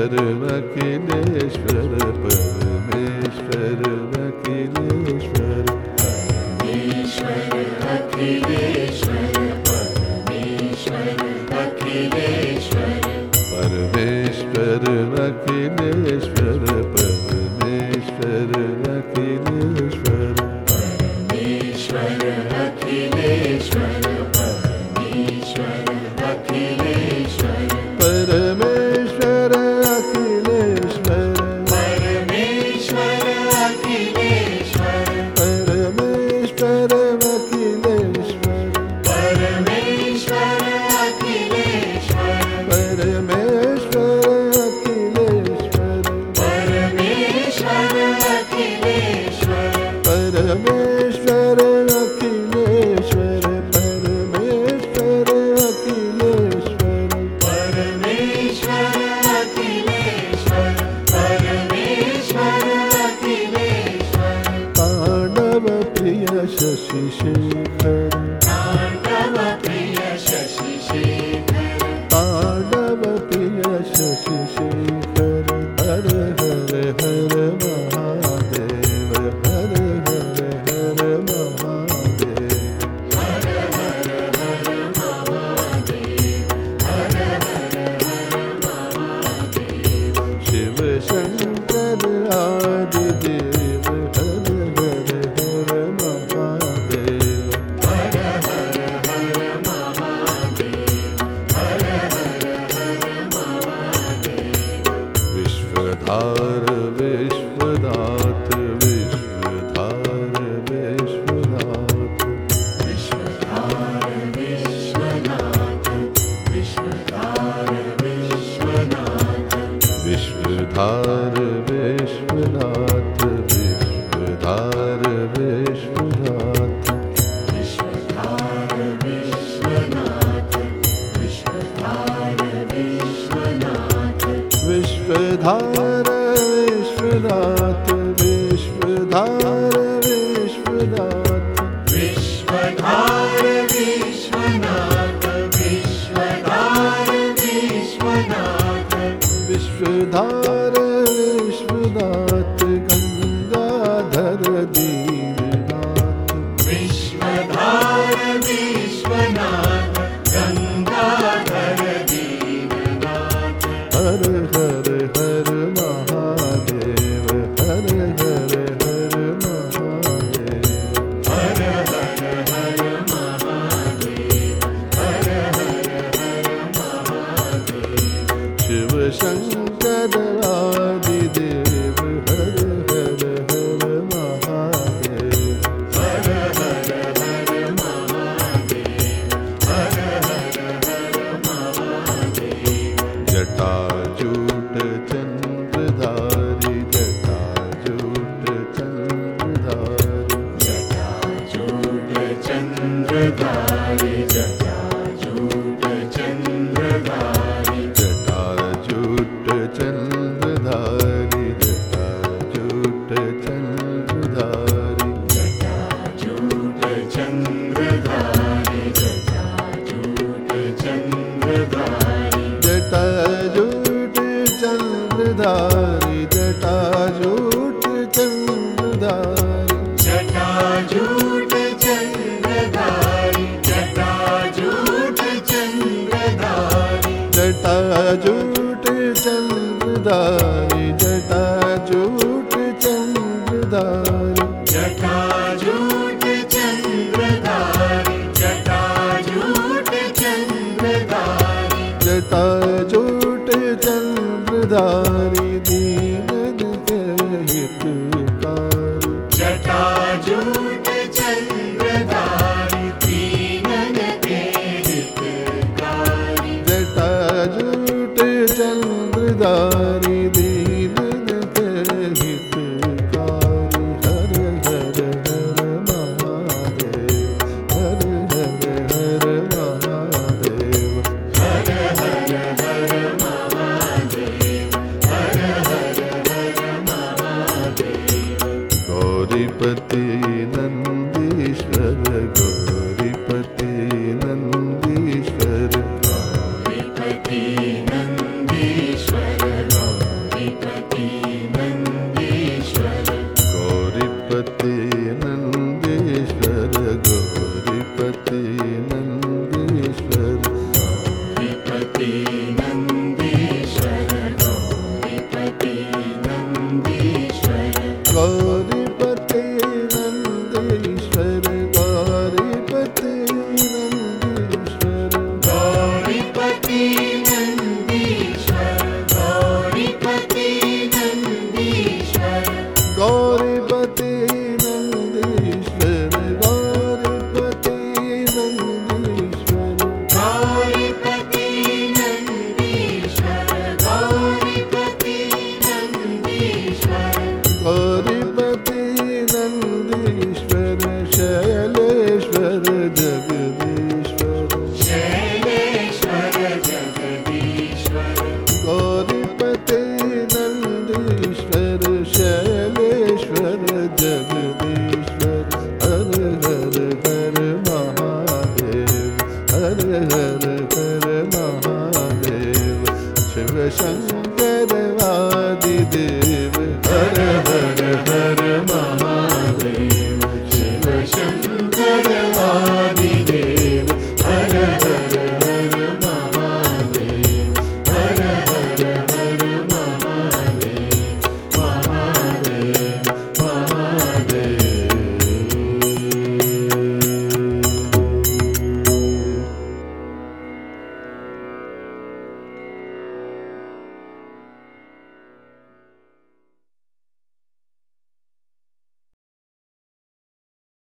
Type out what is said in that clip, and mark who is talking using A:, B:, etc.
A: परमेश्वर अखिलेश्वर परमेश्वर अखिलेश्वर
B: परमेश्वर अखिलेश्वर परमेश्वर अखिलेश्वर
A: परमेश्वर अखिलेश्वर Amen. ध विश्वनाथ विश्व विश्वनाथ।
B: विश्व विश्वनाथ विश्व विश्वनाथ।
A: विश्व विश्वनाथ विश्व विश्वनाथ।
B: विश्व विश्वनाथ विश्व विश्वनाथ
A: विश्वधा झूट चन्द्रदारि जटा झूट चण्डदाटा
B: झूट चण्डा चन्द्रदारि
A: जटा झूट चण्डदा